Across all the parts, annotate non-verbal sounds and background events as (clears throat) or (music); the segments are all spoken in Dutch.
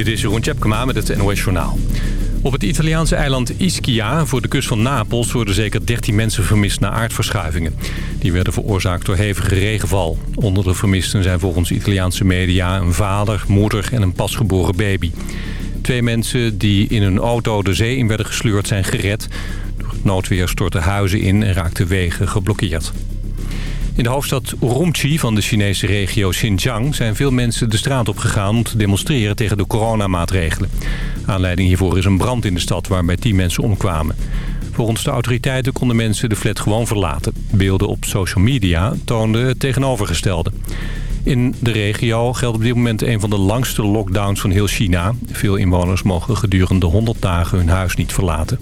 Dit is Jeroen Tjepkema met het NOS Journaal. Op het Italiaanse eiland Ischia, voor de kust van Napels... worden zeker 13 mensen vermist na aardverschuivingen. Die werden veroorzaakt door hevige regenval. Onder de vermisten zijn volgens Italiaanse media... een vader, moeder en een pasgeboren baby. Twee mensen die in een auto de zee in werden gesleurd zijn gered. Door het noodweer stortten huizen in en raakten wegen geblokkeerd. In de hoofdstad Urumqi van de Chinese regio Xinjiang... zijn veel mensen de straat op gegaan om te demonstreren tegen de coronamaatregelen. Aanleiding hiervoor is een brand in de stad waarbij tien mensen omkwamen. Volgens de autoriteiten konden mensen de flat gewoon verlaten. Beelden op social media toonden het tegenovergestelde. In de regio geldt op dit moment een van de langste lockdowns van heel China. Veel inwoners mogen gedurende 100 dagen hun huis niet verlaten.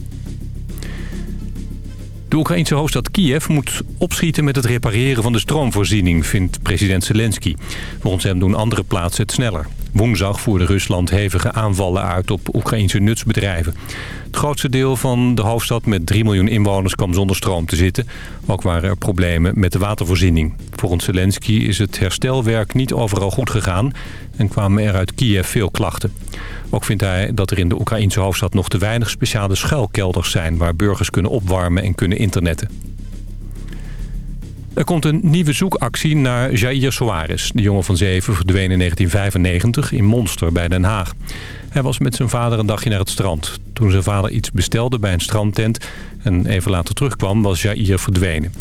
De Oekraïnse hoofdstad Kiev moet opschieten met het repareren van de stroomvoorziening, vindt president Zelensky. Volgens hem doen andere plaatsen het sneller. Woensdag voerde Rusland hevige aanvallen uit op Oekraïnse nutsbedrijven. Het grootste deel van de hoofdstad met 3 miljoen inwoners kwam zonder stroom te zitten. Ook waren er problemen met de watervoorziening. Volgens Zelensky is het herstelwerk niet overal goed gegaan en kwamen er uit Kiev veel klachten. Ook vindt hij dat er in de Oekraïnse hoofdstad nog te weinig speciale schuilkelders zijn... waar burgers kunnen opwarmen en kunnen internetten. Er komt een nieuwe zoekactie naar Jair Soares. De jongen van zeven verdween in 1995 in Monster bij Den Haag. Hij was met zijn vader een dagje naar het strand. Toen zijn vader iets bestelde bij een strandtent en even later terugkwam was Jair verdwenen.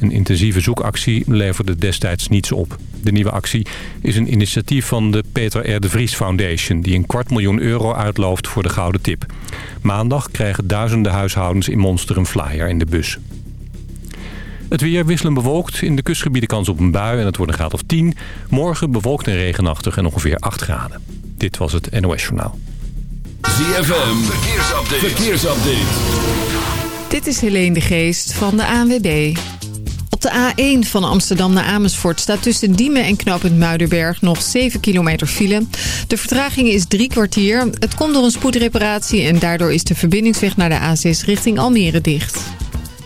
Een intensieve zoekactie leverde destijds niets op. De nieuwe actie is een initiatief van de Peter R. de Vries Foundation... die een kwart miljoen euro uitlooft voor de Gouden Tip. Maandag krijgen duizenden huishoudens in Monster een flyer in de bus. Het weer wisselen bewolkt. In de kustgebieden kans op een bui en het wordt een graad of 10. Morgen bewolkt en regenachtig en ongeveer 8 graden. Dit was het NOS Journaal. ZFM, verkeersupdate. verkeersupdate. Dit is Helene de Geest van de ANWB. Op de A1 van Amsterdam naar Amersfoort staat tussen Diemen en knooppunt Muidenberg nog 7 kilometer file. De vertraging is drie kwartier. Het komt door een spoedreparatie en daardoor is de verbindingsweg naar de A6 richting Almere dicht.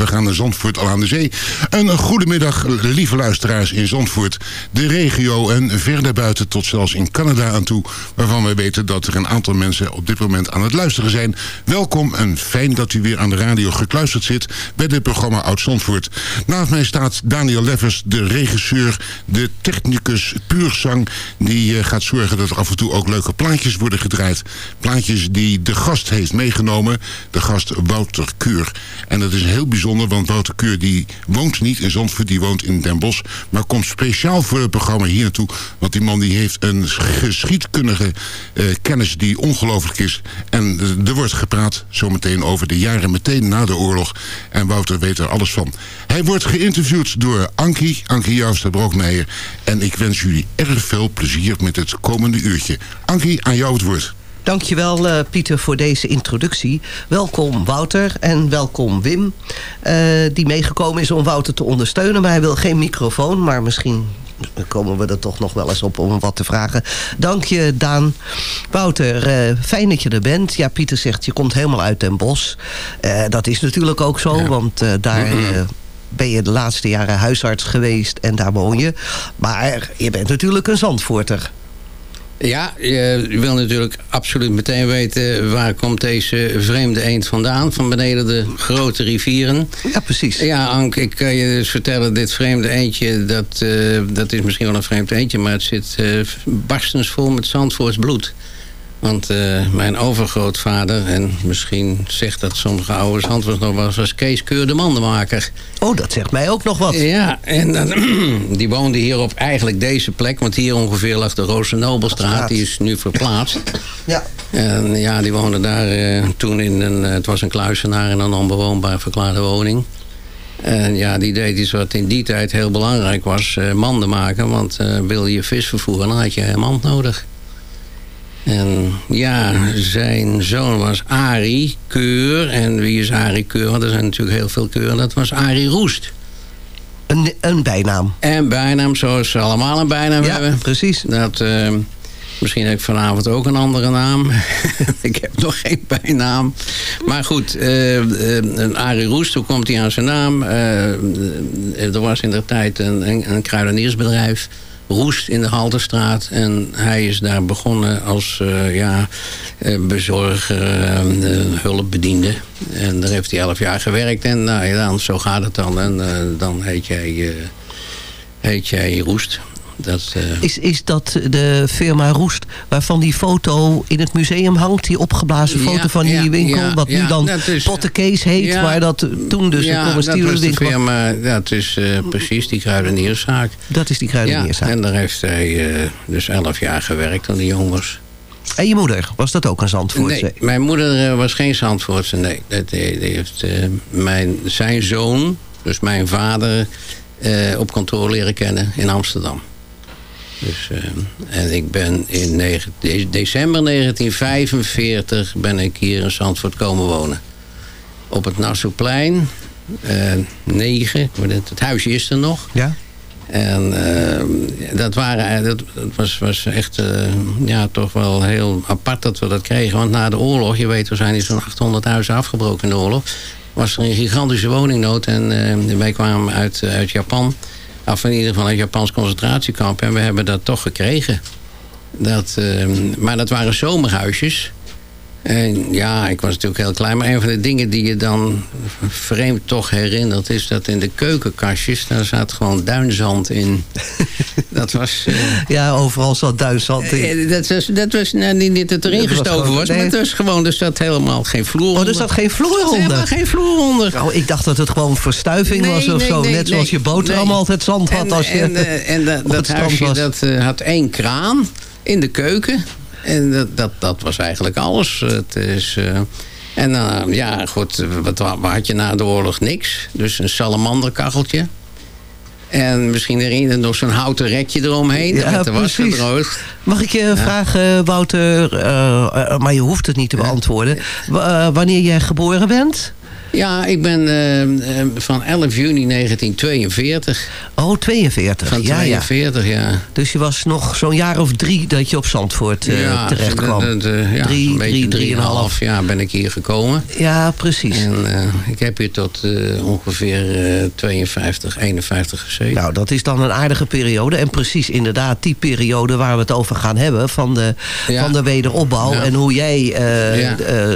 We gaan naar Zandvoort al aan de zee. Een goedemiddag, lieve luisteraars in Zandvoort, de regio en verder buiten tot zelfs in Canada aan toe. Waarvan wij weten dat er een aantal mensen op dit moment aan het luisteren zijn. Welkom en fijn dat u weer aan de radio gekluisterd zit bij dit programma Oud Zandvoort. Naast mij staat Daniel Leffers, de regisseur, de technicus puurzang. Die eh, gaat zorgen dat er af en toe ook leuke plaatjes worden gedraaid. Plaatjes die de gast heeft meegenomen. De gast Wouter Keur. En dat is heel bijzonder, want Wouter Keur die woont niet in Zandvoort, die woont in Den Bosch. Maar komt speciaal voor het programma hier naartoe. Want die man die heeft een geschiedkundige uh, kennis die ongelooflijk is. En er wordt gepraat zometeen over de jaren meteen na de oorlog. En Wouter weet er alles van. Hij wordt geïnterviewd door Ankie, Ankie Jouster-Brookmeijer. En ik wens jullie erg veel plezier met het komende uurtje. Ankie, aan jou het woord. Dankjewel uh, Pieter voor deze introductie. Welkom Wouter en welkom Wim. Uh, die meegekomen is om Wouter te ondersteunen. Maar hij wil geen microfoon. Maar misschien komen we er toch nog wel eens op om wat te vragen. Dank je Daan. Wouter, uh, fijn dat je er bent. Ja, Pieter zegt je komt helemaal uit Den Bosch. dat is natuurlijk ook zo. Ja. Want daar... ben je de laatste jaren huisarts geweest en daar woon je. Maar je bent natuurlijk een Zandvoorter. Ja, je wil natuurlijk absoluut meteen weten... waar komt deze vreemde eend vandaan? Van beneden de grote rivieren. Ja, precies. Ja, Ank, ik kan je dus vertellen... dit vreemde eendje, dat, uh, dat is misschien wel een vreemd eendje... maar het zit uh, barstens vol met Zandvoorts bloed. Want uh, mijn overgrootvader, en misschien zegt dat sommige oude Zandvoorts nog wel... was Kees Keur de mandenmaker. Oh, dat zegt mij ook nog wat. Ja, en (clears throat) die woonde hier op eigenlijk deze plek. Want hier ongeveer lag de Roosenobelstraat. Die is nu verplaatst. (clears throat) Ja. En ja, die woonde daar uh, toen in een... het was een kluisenaar in een onbewoonbaar verklaarde woning. En ja, die deed iets wat in die tijd heel belangrijk was. Uh, manden maken. Want wil je vis vervoeren, dan had je een mand nodig. En ja, zijn zoon was Arie Keur. En wie is Arie Keur? Want er zijn natuurlijk heel veel Keuren. Dat was Arie Roest. Een, een bijnaam. En bijnaam, zoals ze allemaal een bijnaam ja, hebben. precies. Dat, uh, misschien heb ik vanavond ook een andere naam. (laughs) ik heb nog geen bijnaam. Maar goed, uh, uh, Arie Roest, hoe komt hij aan zijn naam? er was in de tijd een, een, een kruideniersbedrijf Roest in de Halterstraat. En hij is daar begonnen als uh, ja, bezorger, uh, hulpbediende. En daar heeft hij elf jaar gewerkt. En nou, ja, zo gaat het dan. En dan heet jij, heet jij Roest. Dat, uh... is, is dat de firma Roest waarvan die foto in het museum hangt? Die opgeblazen foto ja, van die ja, winkel? Ja, wat nu dan is, Pottenkees heet. Maar dat toen dus winkel was. firma, dat is uh, precies die kruidenierszaak. Dat is die kruidenierszaak. En daar heeft hij uh, dus elf jaar gewerkt aan die jongens. En je moeder, was dat ook een Zandvoortse? Nee, mijn moeder was geen Zandvoortse, nee. Dat, die heeft mijn, zijn zoon, dus mijn vader, op kantoor leren kennen in Amsterdam. Dus, uh, en ik ben in december 1945 ben ik hier in Zandvoort komen wonen. Op het Nassauplein, uh, 9, het, huisje is er nog. Ja. En uh, dat, waren, dat, dat was, was echt uh, ja, toch wel heel apart dat we dat kregen. Want na de oorlog, je weet, er zijn hier zo'n 800 huizen afgebroken in de oorlog. Was er een gigantische woningnood. En uh, wij kwamen uit, uit Japan af in ieder geval een Japans concentratiekamp. En we hebben dat toch gekregen. Dat, uh, maar dat waren zomerhuisjes. En ja, ik was natuurlijk heel klein. Maar een van de dingen die je dan vreemd toch herinnert... is dat in de keukenkastjes, daar zat gewoon duinzand in. (laughs) dat was... Uh, ja, overal zat duinzand in. Uh, dat was, dat was nou, niet dat het erin dat gestoven was, gewoon, was nee. maar het was gewoon... er zat helemaal geen vloer onder. Oh, er zat geen vloer onder? helemaal geen vloer onder. Oh, ik dacht dat het gewoon verstuiving nee, was of nee, zo. Net zoals je boterham altijd zand had en, als je En, en dat, (laughs) dat huisje was. dat, had één kraan in de keuken... En dat, dat, dat was eigenlijk alles. Het is, uh, en uh, ja, goed, wat, wat had je na de oorlog? Niks. Dus een salamanderkacheltje. En misschien erin nog zo'n houten rekje eromheen. Ja, dat was gedroogd. Mag ik je ja. vragen, Wouter, uh, maar je hoeft het niet te beantwoorden. Wanneer jij geboren bent? Ja, ik ben uh, van 11 juni 1942. Oh, 42. Van 42, ja. ja. Dus je was nog zo'n jaar of drie dat je op Zandvoort uh, ja, terecht kwam. De, de, ja, drie, een drie, drie en een half jaar ben ik hier gekomen. Ja, precies. En uh, ik heb hier tot ongeveer 52, 51 gezeten. Nou, dat is dan een aardige periode. En precies inderdaad die periode waar we het over gaan hebben. Van de, ja. van de wederopbouw. En hoe jij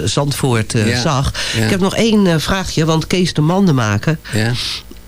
Zandvoort zag. Ik heb nog één vraagje, want Kees de Mandenmaker... Ja.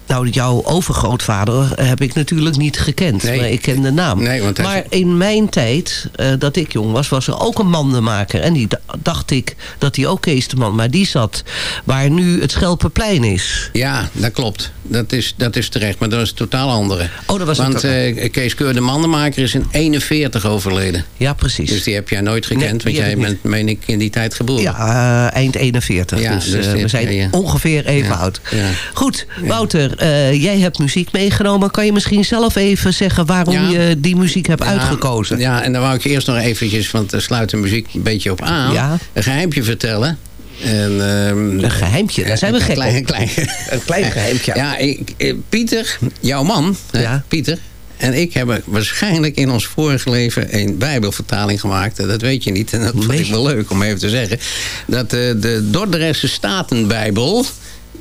Nou, jouw overgrootvader heb ik natuurlijk niet gekend. Nee. Maar ik ken de naam. Nee, want hij- maar in mijn tijd, eh, dat ik jong was, was er ook een mandenmaker. En die dacht ik dat hij ook Kees de Man. Maar die zat waar nu het Schelpenplein is. Ja, dat klopt. Dat is, dat is terecht, maar dat is een totaal andere. Oh, dat was Want eh, Kees Keur, de mandenmaker, is in 41 overleden. ja, precies. Dus die heb jij nooit gekend, Nee, want jij bent, meen ik, in die tijd geboren. Ja, eh, eind 41. Ja, dus dus we zijn ja. ongeveer even Ja, oud. ja. Goed, Wouter, eh, jij hebt muziek meegenomen. Kan je misschien zelf even zeggen waarom Ja. je die muziek hebt Ja, uitgekozen? Ja, en dan wou ik eerst nog eventjes, want daar sluit de muziek een beetje op aan, Ja. een geheimpje vertellen. En, ehm, Een geheimpje, daar zijn we een gek klein, op. klein, Een klein (laughs) geheimpje. Ja, ik, eh, Pieter, jouw man, Ja. Pieter... En ik hebben waarschijnlijk in ons vorige leven een bijbelvertaling gemaakt. Dat weet je niet. En dat vond Nee. ik wel leuk om even te zeggen. Dat eh, de Dordrechtse Statenbijbel...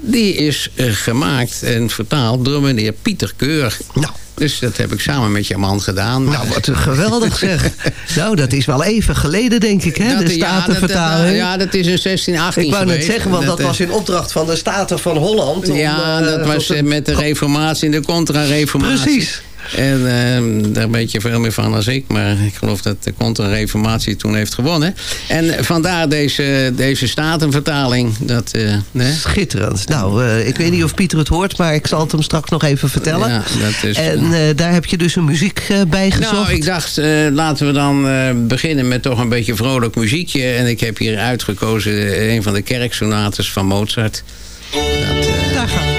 die is eh, gemaakt en vertaald door meneer Pieter Keur. Nou. Dus dat heb ik samen met jouw man gedaan. Nou, wat een geweldig zeg. (laughs) nou, dat is wel even geleden, denk ik, hè? Dat- de ja, dat- Statenvertaling. dat- Ja, dat is in 1618 ik wou net zeggen, want dat, eh, was in opdracht van de Staten van Holland. om, Ja, eh, dat was eh, met de reformatie en de contra-reformatie. Precies. En ehm, daar weet je veel meer van als ik. Maar ik geloof dat de contra-reformatie toen heeft gewonnen. En vandaar deze, deze statenvertaling. Dat, eh, nee? Schitterend. Nou, eh, ik weet niet of Pieter het hoort, maar ik zal het hem straks nog even vertellen. Ja, dat is, en eh, daar heb je dus een muziek bij gezocht. Nou, ik dacht, laten we dan beginnen met toch een beetje vrolijk muziekje. En ik heb hier uitgekozen een van de kerksonates van Mozart. Dat, Daar gaan we.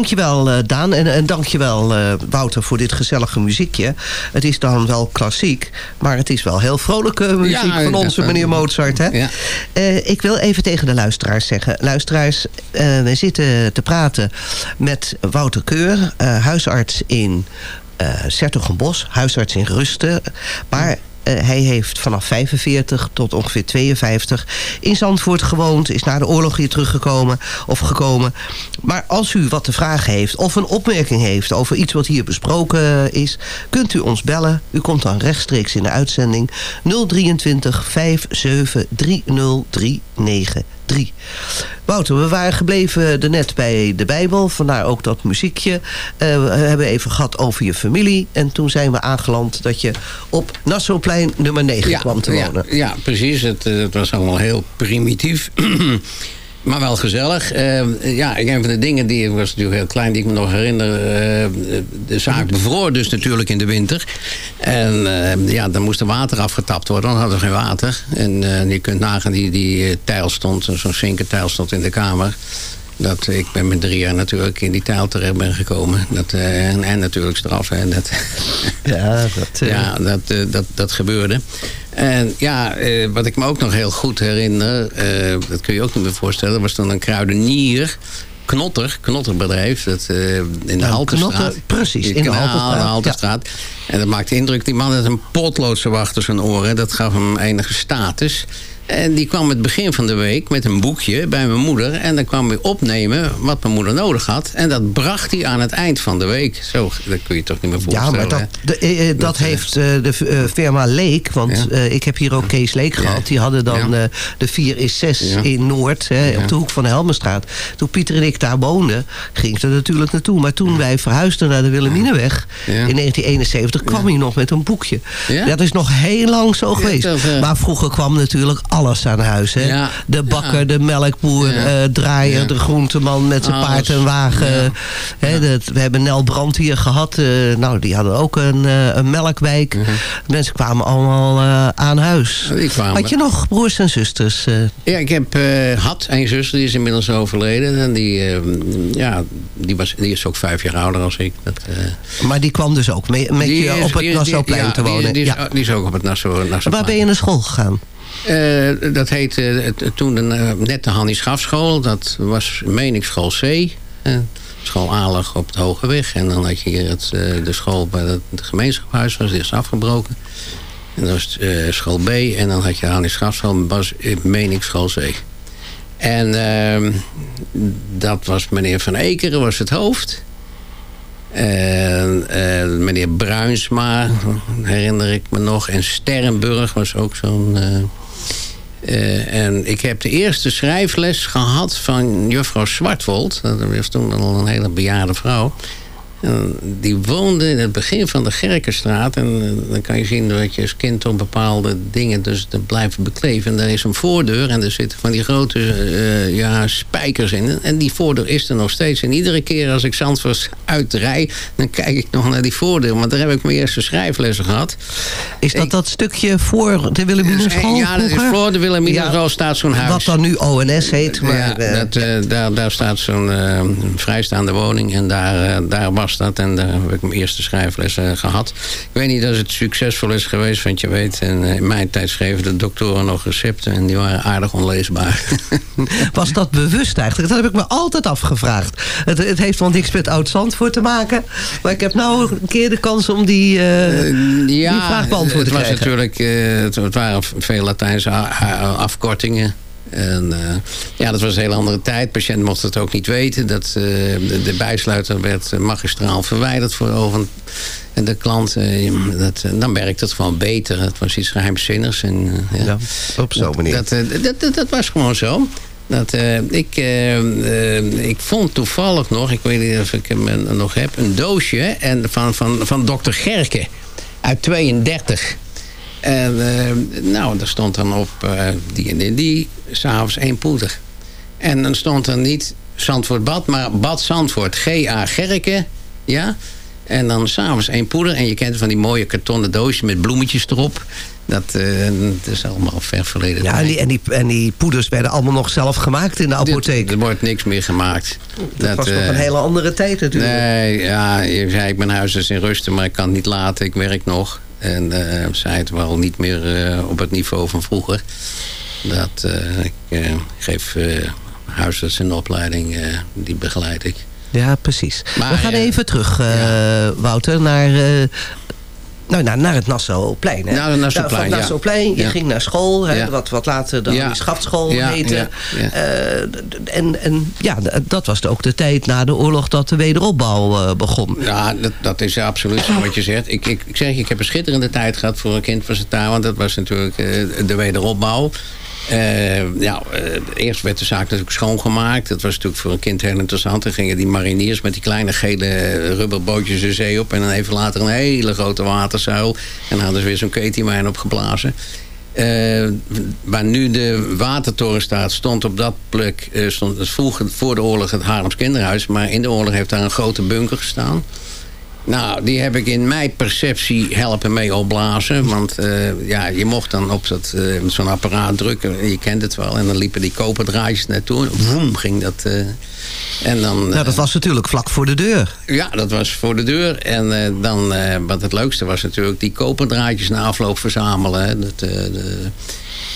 Dankjewel uh, Daan en, en dankjewel uh, Wouter voor dit gezellige muziekje. Het is dan wel klassiek, maar het is wel heel vrolijke muziek van onze meneer Mozart. Hè? Ja. Uh, ik wil even tegen de luisteraars zeggen. Luisteraars, we zitten te praten met Wouter Keur, huisarts in uh, huisarts in Rusten. Maar hij heeft vanaf 45 tot ongeveer 52 in Zandvoort gewoond. Is na de oorlog hier teruggekomen of gekomen. Maar als u wat te vragen heeft of een opmerking heeft over iets wat hier besproken is... kunt u ons bellen. U komt dan rechtstreeks in de uitzending 023 57 3039. 3. Wouter, we waren gebleven net bij de Bijbel. Vandaar ook dat muziekje. Uh, we hebben even gehad over je familie. En toen zijn we aangeland dat je op Nassauplein nummer 9 kwam te wonen. Ja, ja precies. Het, eh, het was allemaal heel primitief. (clears throat) Maar wel gezellig. Uh, ja, een van de dingen die, ik was natuurlijk heel klein, die ik me nog herinner. Uh, de zaak bevroor dus natuurlijk in de winter. En uh, ja, dan moest er water afgetapt worden, dan hadden we geen water. En je kunt nagaan, die, die tijl stond, zo'n zinkertijl stond in de kamer. Dat, ik ben met drie jaar natuurlijk in die taal terecht ben gekomen. Dat, en, en, natuurlijk straf. Hè, dat, ja, dat, (laughs) ja dat, dat, dat gebeurde. En ja, eh, wat ik me ook nog heel goed herinner... Eh, dat kun je ook niet meer voorstellen... was dan een kruidenier... Knotter, knotterbedrijf, dat, uh, in de Haltestraat. precies, in de Haltestraat. En dat maakte indruk, die man had een potloodse wachter zijn oren. Dat gaf hem enige status. En die kwam het begin van de week met een boekje bij mijn moeder. En dan kwam hij opnemen wat mijn moeder nodig had. En dat bracht hij aan het eind van de week. Zo, dat kun je toch niet meer voorstellen. Ja, maar dat, de, eh, eh, dat, heeft uh, de firma Leek. Want ja. uh, ik heb hier ook Kees Leek gehad. Die hadden dan ja. de 4 is 6 in Noord. Hè, op de hoek van de Helmenstraat. Toen Pieter en ik daar woonden, ging ik er natuurlijk naartoe. Maar toen wij verhuisden naar de Wilhelminenweg in 1971, kwam hij nog met een boekje. Dat is nog heel lang zo geweest. maar vroeger kwam natuurlijk alles aan huis. Hè? De bakker, de melkboer, uh, draaier, de groenteman met zijn paard en wagen. Hè, dat, we hebben Nel Brand hier gehad. Uh, nou, die hadden ook een, uh, een melkwijk. -huh. Mensen kwamen allemaal aan huis. Had je nog broers en zusters? Ja, ik heb, had een zuster, die is inmiddels overleden. En die, ja, die, was, die is ook vijf jaar ouder als ik. Dat, maar die kwam dus ook met je op het Nassauplein te wonen? Die, die, is, die, is, ook op het Nassau, Waar ben je naar school gegaan? Uh, dat heette uh, toen de, uh, net de Hannie Schafschool. Dat was, meen ik, school C. school op het Hoge Weg. En dan had je hier de school bij het, gemeenschapshuis. was eerst afgebroken. En dat was school B. En dan had je Hannie Schafschool. was, meen C. En ehm, dat was meneer Van Ekeren, was het hoofd. En meneer Bruinsma, herinner ik me nog. En Sterrenburg was ook zo'n uh, en ik heb de eerste schrijfles gehad van juffrouw Zwartwold. Dat was toen al een hele bejaarde vrouw. En die woonde in het begin van de Gerkenstraat. En eh, dan kan je zien dat je als kind op bepaalde dingen dus te blijven bekleven. En daar is een voordeur en er zitten van die grote uh, ja, spijkers in. En die voordeur is er nog steeds. En iedere keer als ik Zandvoort uitrij, dan kijk ik nog naar die voordeur. Want daar heb ik mijn eerste schrijflessen gehad. Is dat dat stukje voor de Wilhelminenschool? Ja, dat is voor de Wilhelminenschool ja, staat zo'n huis. Wat dan nu ONS heet. Maar, ja, dat, uh, daar, daar staat zo'n vrijstaande woning. En daar, daar was dat. En daar heb ik mijn eerste schrijfles uh, gehad. Ik weet niet of het succesvol is geweest, want je weet... En, uh, in mijn tijd schreven de doktoren nog recepten... en die waren aardig onleesbaar. (laughs) Was dat bewust eigenlijk? Dat heb ik me altijd afgevraagd. Het, het heeft wel niks met Oud-Zandvoort te maken. Maar ik heb nou een keer de kans om die, uh, ja, die vraag beantwoord te krijgen. Het, was natuurlijk, het waren veel Latijnse afkortingen... En uh, ja, dat was een hele andere tijd. De patiënt mocht het ook niet weten. Dat, uh, de, de, bijsluiter werd magistraal verwijderd voor over en de klant. Uh, dat, dan werkt het gewoon beter. Het was iets geheimzinnigs. En, ja, ja, op zo'n manier. Dat, dat, dat, dat, was gewoon zo. Dat, ik, ik vond toevallig nog, ik weet niet of ik hem nog heb, een doosje en van, van, van dokter Gerke uit 32. En uh, nou, daar stond dan op uh, die en die, s'avonds één poeder. En dan stond er niet Zandvoort Bad, maar Bad Zandvoort, G.A. Gerken, ja. En dan s'avonds één poeder. En je kent van die mooie kartonnen doosjes met bloemetjes erop. Dat, dat is allemaal ver verleden Ja, en die, en, die, en die poeders werden allemaal nog zelf gemaakt in de apotheek. Er wordt niks meer gemaakt. Dat, was nog een hele andere tijd natuurlijk. Nee, ja, je zei ik ben huisarts in rusten, maar ik kan het niet laten. Ik werk nog. En uh, zei het wel niet meer uh, op het niveau van vroeger. Dat, uh, ik geef huisarts de opleiding, die begeleid ik. Ja, precies. Maar, We gaan even terug, ja. Wouter, naar nou, naar, naar het Nassauplein. Hè? Naar het Nassauplein, Van Nassauplein, je ging naar school, hè, wat, wat later de ja. schaftschool heette. Uh, en, en ja, dat was ook de tijd na de oorlog dat de wederopbouw uh, begon. Ja, dat, dat is absoluut zo wat je zegt. Ik, ik, ik zeg, ik heb een schitterende tijd gehad voor een kind van zijn taal, want dat was natuurlijk uh, de wederopbouw. Uh, ja, uh, eerst werd de zaak natuurlijk schoongemaakt. Dat was natuurlijk voor een kind heel interessant. Dan gingen die mariniers met die kleine gele rubberbootjes de zee op. En dan even later een hele grote waterzuil. En dan hadden ze weer zo'n ketiemijn opgeblazen. Uh, waar nu de watertoren staat, stond op dat plek... stond het vroeger voor de oorlog het Haarlems kinderhuis. Maar in de oorlog heeft daar een grote bunker gestaan. Nou, die heb ik in mijn perceptie helpen mee opblazen. Want uh, ja, je mocht dan op uh, zo'n apparaat drukken. Je kent het wel. En dan liepen die koperdraadjes naartoe. En woem, ging dat... Uh, en dan, nou, dat was natuurlijk vlak voor de deur. Ja, dat was voor de deur. En dan, wat het leukste was natuurlijk... die koperdraadjes na afloop verzamelen. Dat, de,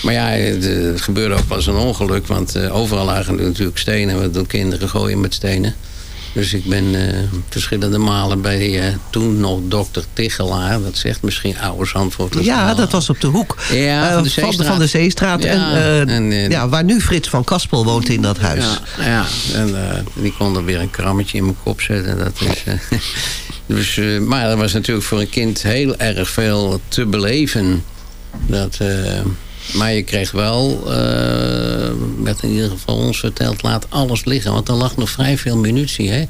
maar ja, het gebeurde ook wel een ongeluk. Want overal lagen natuurlijk stenen. We doen kinderen gooien met stenen. Dus ik ben uh, verschillende malen bij uh, toen nog dokter Tichelaar. Dat zegt misschien oude Zandvoort. Ja, dat was op de hoek ja, uh, van, de van, de Zeestraat. Ja, en, en ja, waar nu Frits van Kaspel woont in dat huis. Ja, ja en die kon er weer een krammetje in mijn kop zetten. Dat is, (laughs) dus, maar er was natuurlijk voor een kind heel erg veel te beleven. Dat... Maar je kreeg wel, uh, werd in ieder geval ons verteld, laat alles liggen. Want er lag nog vrij veel munitie, hè.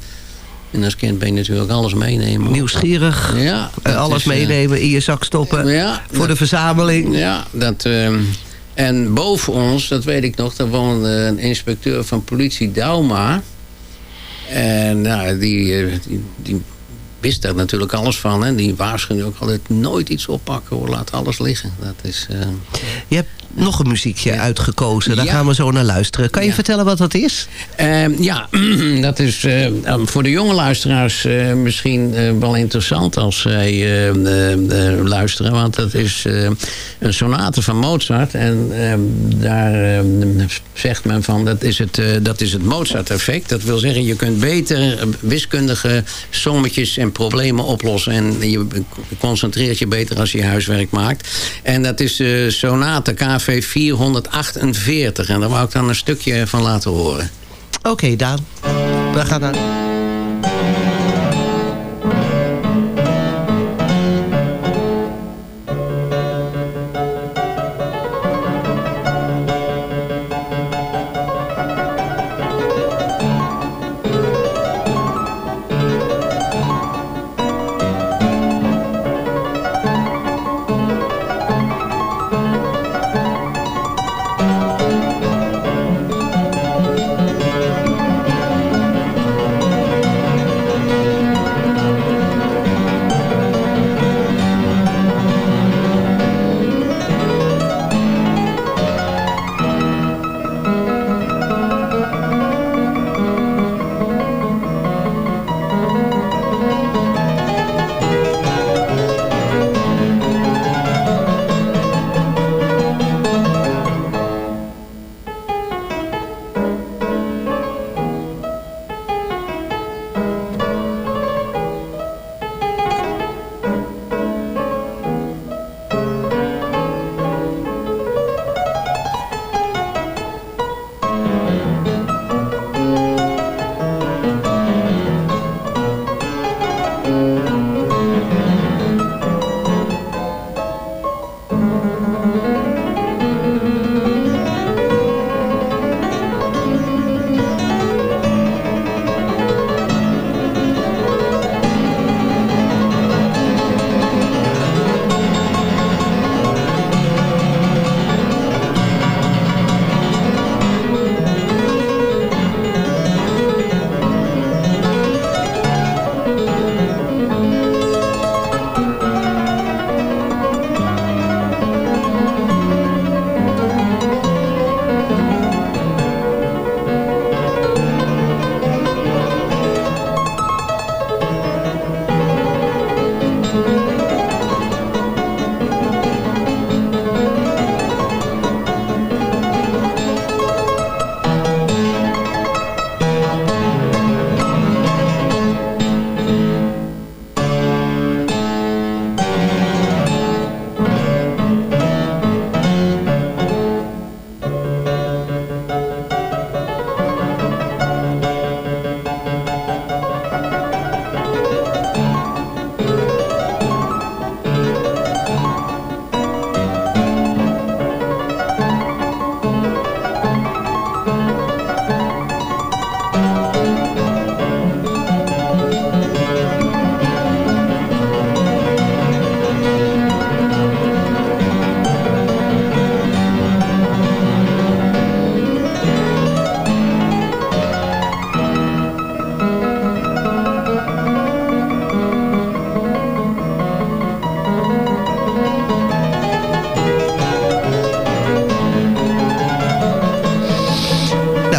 En als kind ben je natuurlijk alles meenemen. Nieuwsgierig. Ja. alles is, meenemen, in je zak stoppen. Ja, voor de verzameling. Ja, dat... En boven ons, dat weet ik nog, daar woonde een inspecteur van politie Dauma. En nou, die, die, die wist daar natuurlijk alles van. En die waarschuwde ook altijd nooit iets oppakken. Hoor. Laat alles liggen. Dat is, uh... Je hebt nog een muziekje uitgekozen. Daar gaan we zo naar luisteren. Kan je vertellen wat dat is? Uh, ja, (clears throat) dat is uh, voor de jonge luisteraars uh, misschien wel interessant als zij luisteren. Want dat is een sonate van Mozart. En ehm, daar zegt men van dat is het, dat is het Mozart-effect. Dat wil zeggen je kunt beter wiskundige sommetjes en problemen oplossen. En je concentreert je beter als je huiswerk maakt. En dat is de sonate KV 448. En daar wou ik dan een stukje van laten horen. Oké, okay, Daan. We gaan naar...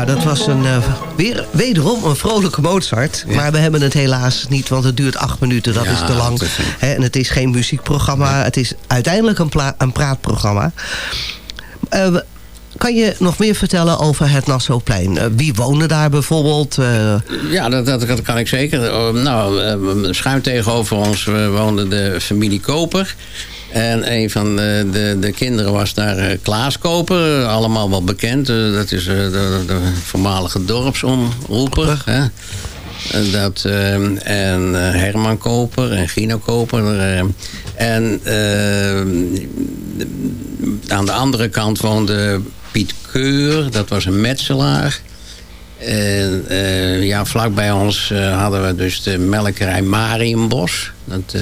dat was een, uh, weer, wederom een vrolijke Mozart. Maar we hebben het helaas niet, want het duurt acht minuten. Dat is te lang. en het is geen muziekprogramma. Het is uiteindelijk een, een praatprogramma. Uh, kan je nog meer vertellen over het Nassauplein? Uh, wie woonde daar bijvoorbeeld? Uh... Ja, dat, dat, kan ik zeker. nou, schuin tegenover ons woonde de familie Koper. En een van de, de, de kinderen was daar uh, Klaas Koper. Allemaal wel bekend. Uh, dat is uh, de, de, voormalige dorpsomroeper. Hè? Dat, en Herman Koper en Gino Koper. en aan de andere kant woonde Piet Keur. Dat was een metselaar. En ja, vlakbij ons hadden we dus de melkerij Marienbos. Dat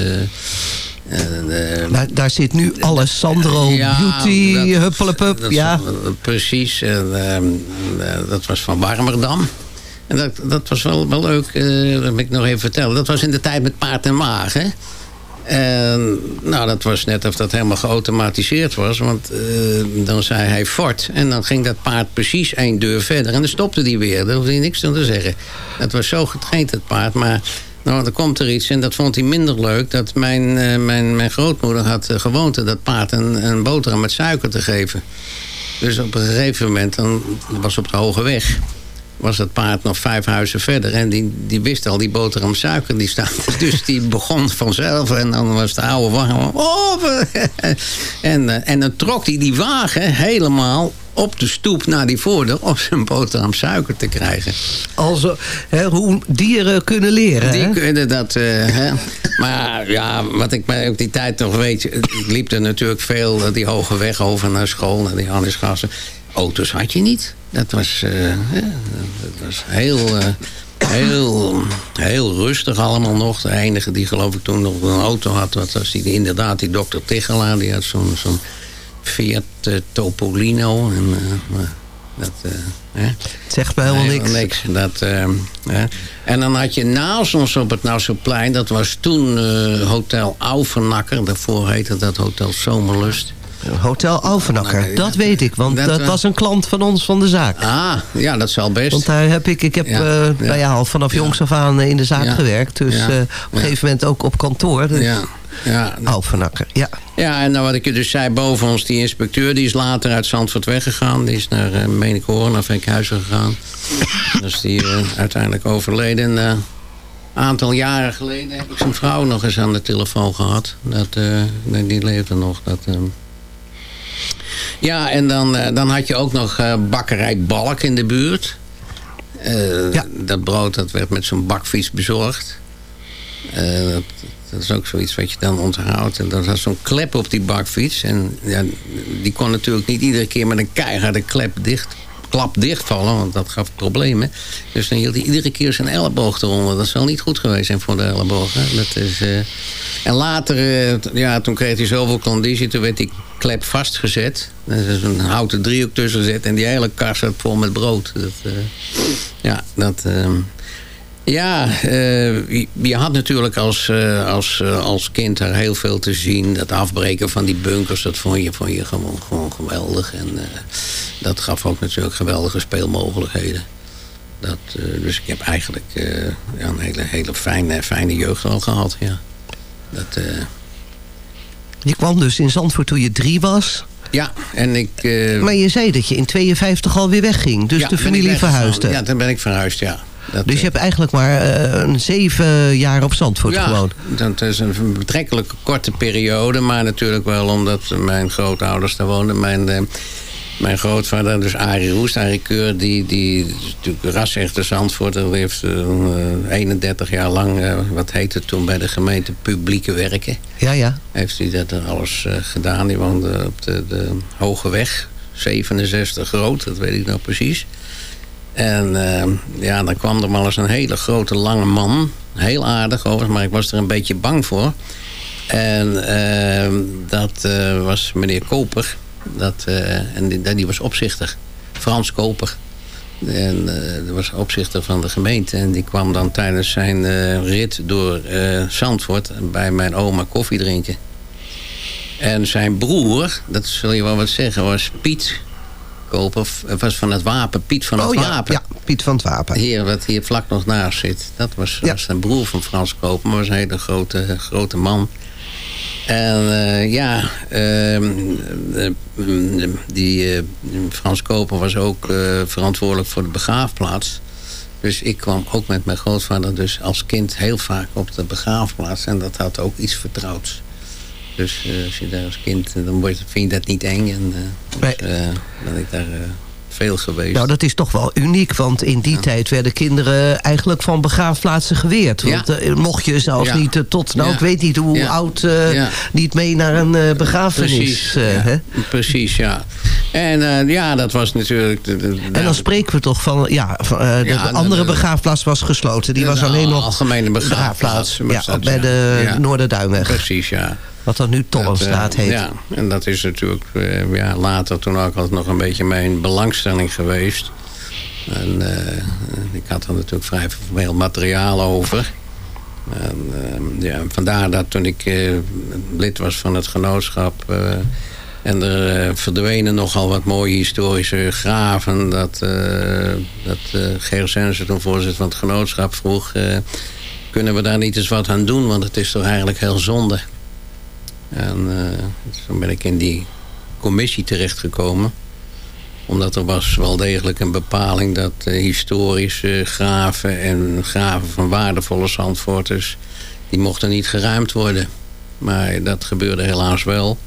uh, daar, daar, zit nu alles. Sandro, ja, Beauty, huppelepup. Ja. precies. En, ehm, eh, dat was van Warmerdam. En dat, dat was wel, wel leuk, dat moet ik nog even vertellen. Dat was in de tijd met paard en wagen. En nou, dat was net of dat helemaal geautomatiseerd was. Want dan zei hij fort. En dan ging dat paard precies één deur verder. En dan stopte die weer. Daar hoefde hij niks aan te zeggen. Het was zo getraind, het paard. Maar nou, dan komt er iets en dat vond hij minder leuk. Dat mijn, uh, mijn, mijn grootmoeder had uh, gewoonte dat paard een, een boterham met suiker te geven. Dus op een gegeven moment, dan was op de Hoge Weg was het paard nog vijf huizen verder. En die, die wist al, die boterham suiker die staat. Dus die (laughs) begon vanzelf. En dan was de oude wagen... Oh, (laughs) en, uh, en dan trok hij die wagen helemaal op de stoep naar die voordeur... om zijn boterham suiker te krijgen. Also, hè, hoe dieren kunnen leren. Die kunnen dat. Uh, hè. Maar ja, wat ik bij op die tijd nog weet... ik liep er natuurlijk veel die hoge weg over naar school... naar die Hannesgassen. Auto's had je niet. Dat was, uh, dat was heel... Uh, heel, heel rustig allemaal nog. De enige die geloof ik toen nog een auto had... was die, inderdaad die dokter Tichelaar. Die had zo'n zo'n Fiat uh, Topolino. En, dat, hè? Het zegt mij helemaal niks. niks. Dat, en dan had je naast ons op het Nassauplein... dat was toen Hotel Auvernakker. Daarvoor heette dat Hotel Zomerlust. Hotel Alvenakker, dat weet ik. Want dat, was een klant van ons van de zaak. Ah, ja, dat zal best. Want daar heb ik, ik heb ja, uh, ja. al vanaf jongs af aan in de zaak gewerkt. Dus uh, op een gegeven moment ook op kantoor. Dus ja. Ja. Alphenakker, ja. Ja, en nou wat ik je dus zei, boven ons die inspecteur... die is later uit Zandvoort weggegaan. Die is naar, uh, meen ik horen, naar Venkhuizen gegaan. (laughs) dus die uh, uiteindelijk overleden. Een uh, aantal jaren geleden heb ik zijn vrouw nog eens aan de telefoon gehad. Dat, die leefde nog. Dat, ja, en dan, dan had je ook nog bakkerij Balk in de buurt. ja. Dat brood dat werd met zo'n bakfiets bezorgd. dat, dat is ook zoiets wat je dan onthoudt. En dat was zo'n klep op die bakfiets. En ja, die kon natuurlijk niet iedere keer met een keiharde klep dicht, klap dichtvallen. Want dat gaf problemen. Dus dan hield hij iedere keer zijn elleboog eronder. Dat zal niet goed geweest zijn voor de elleboog. Dat is, uh... En later, uh, ja, toen kreeg hij zoveel conditie. Toen werd die klep vastgezet. Er is een houten driehoek tussen gezet. En die hele kar zat vol met brood. Dat, uh... ja, dat... Ja, uh, je, had natuurlijk als, uh, als, uh, als kind daar heel veel te zien. Dat afbreken van die bunkers, dat vond je, vond je gewoon, gewoon geweldig. En dat gaf ook natuurlijk geweldige speelmogelijkheden. Dat, dus ik heb eigenlijk ja, een hele, hele fijne, fijne jeugd al gehad. Ja. Dat, je kwam dus in Zandvoort toen je drie was? Ja, en ik... maar je zei dat je in 52 alweer wegging. Dus de familie verhuisde. Ja, dan ben ik verhuisd, ja. Dat, dus je hebt eigenlijk maar uh, een zeven jaar op Zandvoort ja, gewoond? dat is een betrekkelijk korte periode. Maar natuurlijk wel omdat mijn grootouders daar woonden. Mijn, uh, mijn grootvader, dus Arie Roest, Arie Keur... die, die natuurlijk rasechte Zandvoort. Die heeft uh, 31 jaar lang, wat heette toen bij de gemeente Publieke Werken... Ja, ja. Heeft hij dat alles gedaan. Die woonde op de, de Hoge Weg, 67 groot, dat weet ik nou precies... En uh, ja, dan kwam er maar eens een hele grote, lange man. Heel aardig overigens, maar ik was er een beetje bang voor. En uh, dat uh, was meneer Koper. Dat, eh, en die, die, was opzichter. Frans Koper. En dat was opzichter van de gemeente. En die kwam dan tijdens zijn rit door Zandvoort... bij mijn oma koffie drinken. En zijn broer, dat zul je wel wat zeggen, was Piet Koper was van het Wapen, Piet van het oh, ja, Wapen. Ja, Piet van het Wapen. Hier, wat hier vlak nog naast zit. Dat was, Ja. was een broer van Frans Koper, maar was een hele grote, grote man. En eh, ja, ehm, eh, die eh, Frans Koper was ook eh, verantwoordelijk voor de begraafplaats. Dus ik kwam ook met mijn grootvader dus als kind heel vaak op de begraafplaats. En dat had ook iets vertrouwds. Dus eh, als je daar als kind, eh, dan vind je dat niet eng. En eh, dus, eh, ben ik daar veel geweest. Nou, dat is toch wel uniek, want in die tijd werden kinderen eigenlijk van begraafplaatsen geweerd. Ja. Want mocht je zelfs Ja. niet tot, nou ik weet niet hoe oud, niet mee naar een begrafenis. Precies, hè? Precies, ja. En eh, ja, dat was natuurlijk... De, de- En dan spreken we toch van, ja, van, eh, de Ja, andere de- begraafplaats was gesloten. Die de- was alleen nog algemene begraafplaats. Ja, bij de. Noorderduinweg. Precies, ja. Wat dan nu Tollenstraat eh, heet. Ja, en dat is natuurlijk ja, later toen ook altijd nog een beetje mijn belangstelling geweest. En ik had er natuurlijk vrij veel materiaal over. En, ja, vandaar dat toen ik lid was van het genootschap... en er eh, verdwenen nogal wat mooie historische graven... dat, eh dat eh Ger Sensen, toen voorzitter van het genootschap, vroeg... kunnen we daar niet eens wat aan doen? Want het is toch eigenlijk heel zonde. En toen ben ik in die commissie terechtgekomen. Omdat er was wel degelijk een bepaling dat historische graven en graven van waardevolle zandvoorters... die mochten niet geruimd worden. Maar dat gebeurde helaas wel.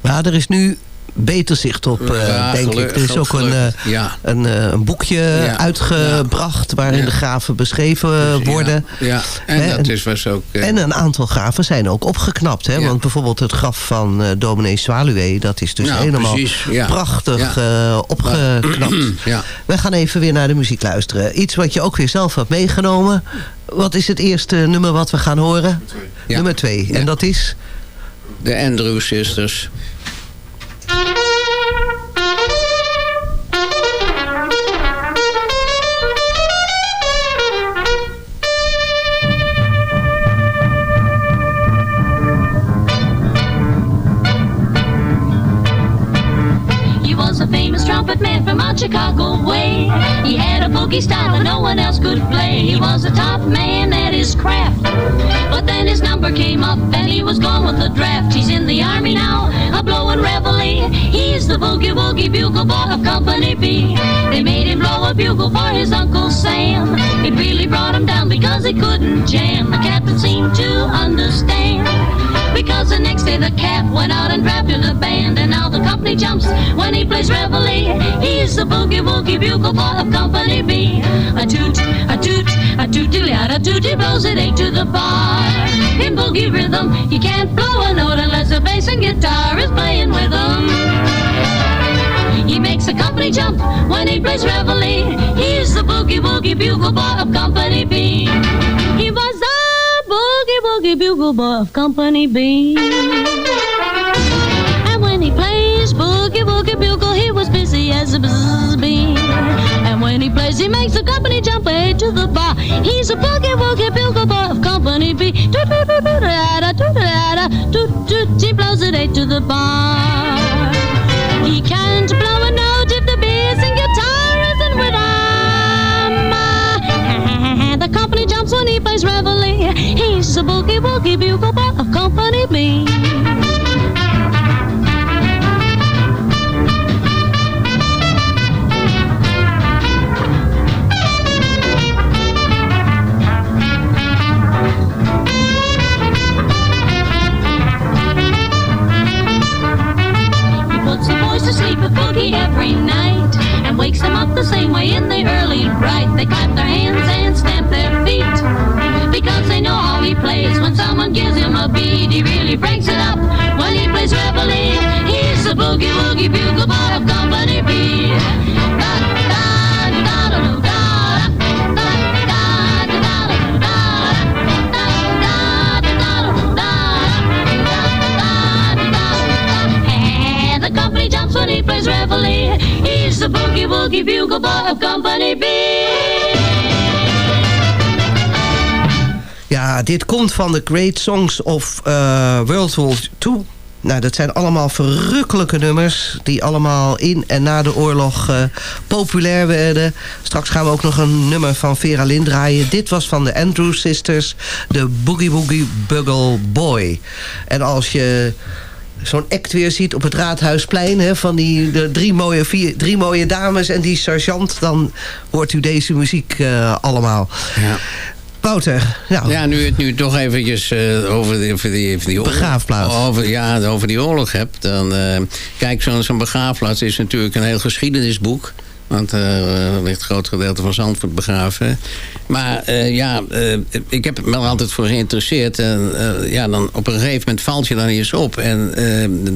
Maar er is nu beter zicht op, eh, Ja, denk geluk- ik. Er is ook een, eh, ja. een, eh, een boekje Ja. uitgebracht... waarin de graven beschreven worden. Ja, en Hè, dat is, was ook... eh, En een aantal graven zijn ook opgeknapt. Hè? Want bijvoorbeeld het graf van eh dominee Zwaluwe... dat is dus helemaal precies, prachtig opgeknapt. (clears throat) ja. We gaan even weer naar de muziek luisteren. Iets wat je ook weer zelf hebt meegenomen. Wat is het eerste nummer wat we gaan horen? Nummer twee. En dat is... De Andrew Sisters. Boogie style that no one else could play. He was a top man at his craft. But then his number came up and he was gone with the draft. He's in the army now, a blowing reveille. He's the boogie woogie bugle boy of Company B. They made him blow a bugle for his Uncle Sam. It really brought him down because he couldn't jam. The captain seemed to understand. Because the next day the cap went out and drafted a band And now the company jumps when he plays reveille He's the boogie woogie bugle boy of Company B A toot, a toot, a tooty a toot He blows it eight to the bar In boogie rhythm you can't blow a note Unless the bass and guitar is playing with him he makes a company jump when he plays reveille. He's the boogie woogie bugle boy of Company B. He was the boogie woogie bugle boy of Company B. And when he plays boogie woogie bugle, he was busy as a buzz bee. And when he plays, he makes the company jump way to the bar. He's a boogie woogie bugle boy of Company B. He blows it eight to the bar. He can't blow him. Jumps when he plays reveille. He's a boogie woogie bugle boy of Company B. He puts the boys to sleep with boogie every night wakes them up the same way in the early bright. They clap their hands and stamp their feet because they know how he plays. When someone gives him a beat, he really breaks it up. When he plays reveille, he's the boogie woogie bugle boy of Company boogie bugle boy of Company B. Ja, dit komt van de Great Songs of eh, World War II. Nou, dat zijn allemaal verrukkelijke nummers... die allemaal in en na de oorlog eh, populair werden. Straks gaan we ook nog een nummer van Vera Lynn draaien. Dit was van de Andrew Sisters, de Boogie Woogie Buggle Boy. En als je zo'n act weer ziet op het Raadhuisplein... Hè, van die de drie, mooie, vier, drie mooie dames en die sergeant... dan hoort u deze muziek uh, allemaal. Ja. Wouter, nou, Ja, nu het nu toch eventjes uh, over, die, over, die, over die oorlog... Begraafplaats. Over, ja, over die oorlog hebt. Dan, uh, kijk, zo'n zo'n begraafplaats is natuurlijk een heel geschiedenisboek. Want er uh, ligt een groot gedeelte van Zandvoort begraven. Maar uh, ja, uh, ik heb me er altijd voor geïnteresseerd. En ja, dan op een gegeven moment valt je dan eens op. En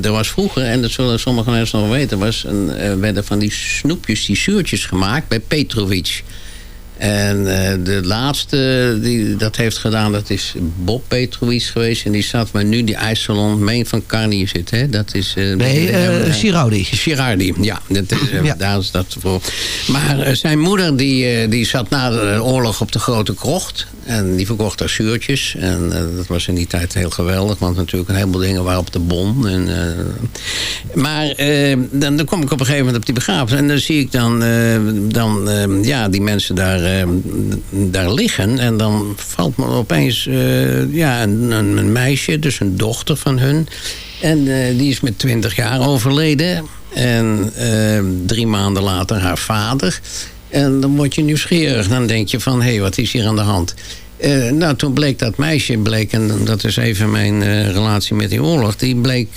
er was vroeger, en dat zullen sommige mensen nog weten... Was een, werden van die snoepjes, die zuurtjes gemaakt bij Petrovic. En uh, de laatste die dat heeft gedaan, dat is Bob Petrovic geweest. En die zat waar nu die ijssalon Meen van Carnier zit. Hè? Dat is... Uh, nee, uh, Girardi. Girardi, ja. Dat is, ja. Daar is dat voor. Maar zijn moeder die, die zat na de oorlog op de Grote Krocht. En die verkocht daar zuurtjes. En dat was in die tijd heel geweldig. Want natuurlijk een heleboel dingen waren op de bon. En, maar dan, dan kom ik op een gegeven moment op die begrafenis. En dan zie ik dan, dan ja, die mensen daar daar liggen. En dan valt me opeens uh, ja, een, een, meisje, dus een dochter van hun. En uh, die is met 20 jaar overleden. En drie maanden later haar vader. En dan word je nieuwsgierig. Dan denk je van, hé, hey, wat is hier aan de hand? Uh, nou, toen bleek dat meisje, bleek, en dat is even mijn relatie met die oorlog... die bleek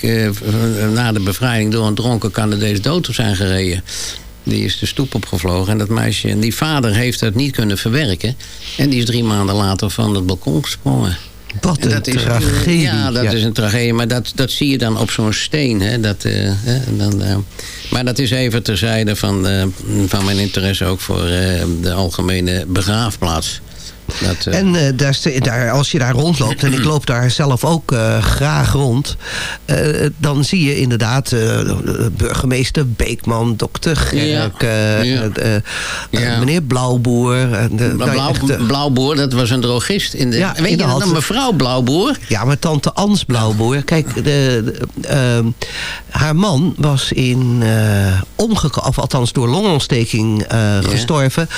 na de bevrijding door een dronken Canadees dood te zijn gereden. Die is de stoep opgevlogen. En dat meisje, en die vader heeft dat niet kunnen verwerken. En die is drie maanden later van het balkon gesprongen. Wat een dat tragedie. Is, ja, dat ja. is een tragedie. Maar dat, dat zie je dan op zo'n steen. Hè, dat, uh, dan, uh, maar dat is even terzijde van, uh, van mijn interesse ook voor de algemene begraafplaats. Dat, uh... En uh, daar, daar, als je daar rondloopt, en ik loop daar zelf ook uh, graag rond... dan zie je inderdaad burgemeester Beekman, dokter Gerk, ja. Ja. ja. meneer Blauwboer. De, Blauw, echt, Blauwboer, dat was een drogist. In de, ja, weet je had, dan mevrouw Blauwboer? Ja, maar tante Ans Blauwboer. Kijk, de, de, haar man was in omgekomen, of althans door longontsteking gestorven...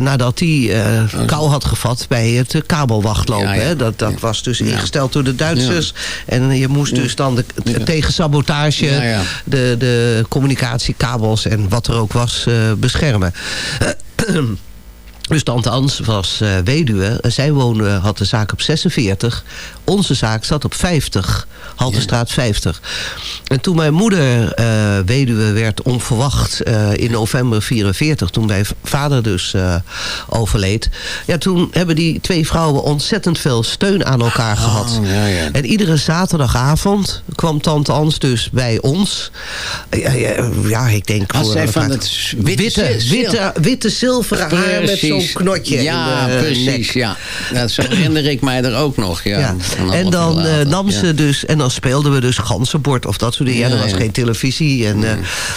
nadat hij kou had gevat bij het kabelwachtlopen. Ja, ja. Hè? Dat, dat was dus ingesteld door de Duitsers. En je moest dus dan de, de tegen sabotage, de, de communicatiekabels en wat er ook was uh, beschermen. (clears throat) Dus tante Ans was uh, weduwe. Zij woonde, had de zaak op 46. Onze zaak zat op 50. Haltestraat ja. 50. En toen mijn moeder uh, weduwe werd onverwacht uh, in november 44... toen mijn vader dus overleed... ja, toen hebben die twee vrouwen ontzettend veel steun aan elkaar oh, gehad. Ja, ja. En iedere zaterdagavond kwam tante Ans dus bij ons. Ja, ik denk... Als zij van het witte, witte, witte, witte zilveren haar met zo'n knotje ja, in de precies, nek. ja. Dat zo herinner ik mij er ook nog. Ja. ja. En dan uh, nam ze ja. dus, en dan speelden we dus ganzenbord of dat soort dingen. Ja, er was geen televisie. En uh,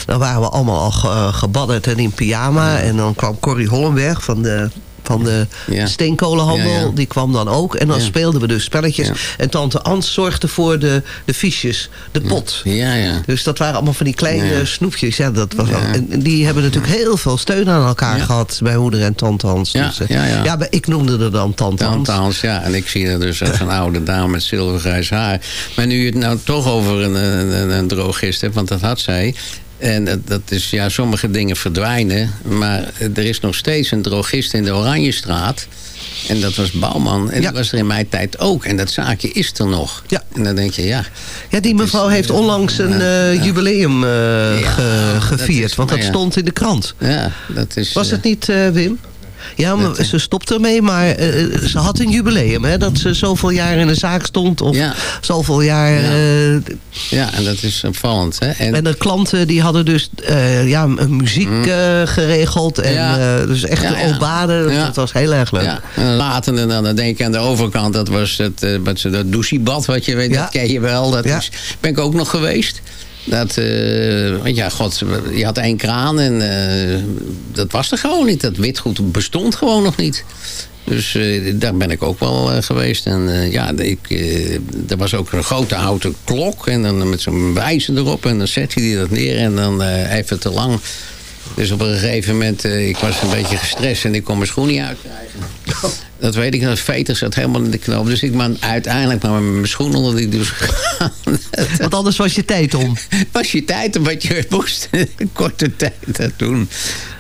dan waren we allemaal al ge, gebadderd en in pyjama. En dan kwam Corrie Hollenberg van de van de ja. steenkolenhandel. Ja, ja. Die kwam dan ook. En dan speelden we dus spelletjes. En tante Ans zorgde voor de, de fiches. De pot. Ja, ja. Dus dat waren allemaal van die kleine snoepjes. Ja, dat was en die hebben natuurlijk heel veel steun aan elkaar gehad. Bij moeder en tante Hans. Ja, dus, ja, ja. maar ik noemde er dan tante Hans. Tante Hans, ja. En ik zie er dus als een (laughs) oude dame met zilvergrijs haar. Maar nu je het nou toch over een, een, een drogist hebt. Want dat had zij. En dat, is, ja, sommige dingen verdwijnen. Maar er is nog steeds een drogist in de Oranjestraat. En dat was Bouwman. En ja. dat was er in mijn tijd ook. En dat zaakje is er nog. Ja. En dan denk je, ja. Ja, die mevrouw heeft onlangs een uh, ja. jubileum uh, ja, ge, gevierd. Dat is, want dat stond in de krant. Ja, dat is... Was het niet, Wim? Ja, maar dat, ze stopte ermee, maar uh, ze had een jubileum. Hè, dat ze zoveel jaar in de zaak stond. Of ja. zoveel jaar... Ja. Uh, ja, en dat is opvallend. Hè? En, en de klanten die hadden dus uh, ja, muziek mm. geregeld. En ja. dus echt ja, ja. obade. Dus dat was heel erg leuk. Ja. En later dan, dan denk ik aan de overkant. Dat was het, dat douchebad wat je weet. Dat ken je wel. Dat is, ben ik ook nog geweest. Dat, uh, ja, god, je had één kraan en uh, dat was er gewoon niet. Dat witgoed bestond gewoon nog niet. Dus eh, daar ben ik ook wel eh, geweest. En eh, ja, ik, eh, er was ook een grote houten klok. En dan met zo'n wijzer erop. En dan zette hij dat neer. En dan eh, even te lang. Dus op een gegeven moment, eh, ik was een beetje gestrest. En ik kon mijn schoen niet uitkrijgen. Dat weet ik, dat veter zat helemaal in de knoop. Dus ik ben uiteindelijk maar met mijn schoen onder die douche gegaan. Want anders was je tijd om. (laughs) was je tijd om wat je moest. Korte tijd dat doen.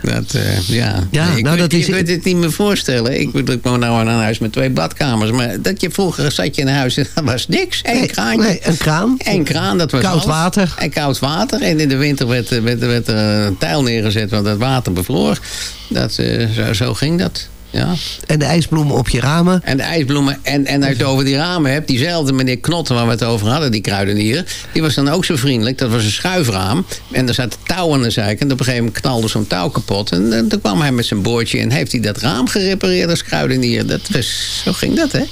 Dat, eh, ja. Ja, ik nou, kunt- dat is- Je kunt het niet meer voorstellen. Ik bedoel, ik woon nou in een huis met twee badkamers. Maar dat je vroeger zat je in een huis en dat (laughs) was niks. Eén Nee, kraantje. nee, een kraan. Eén kraan, dat was Koud alles. water. En koud water. En in de winter werd, werd, werd er een tijl neergezet, want het water bevroor. Dat, eh, zo, zo ging dat. Ja. En de ijsbloemen op je ramen. En de ijsbloemen. En, en als je het over die ramen hebt. Diezelfde meneer Knotten waar we het over hadden. Die kruidenier. Die was dan ook zo vriendelijk. Dat was een schuifraam. En er zat touw aan de zijkant. Op een gegeven moment knalde zo'n touw kapot. En, eh, toen kwam hij met zijn boordje. En heeft hij dat raam gerepareerd als kruidenier. Dat was, zo ging dat hè.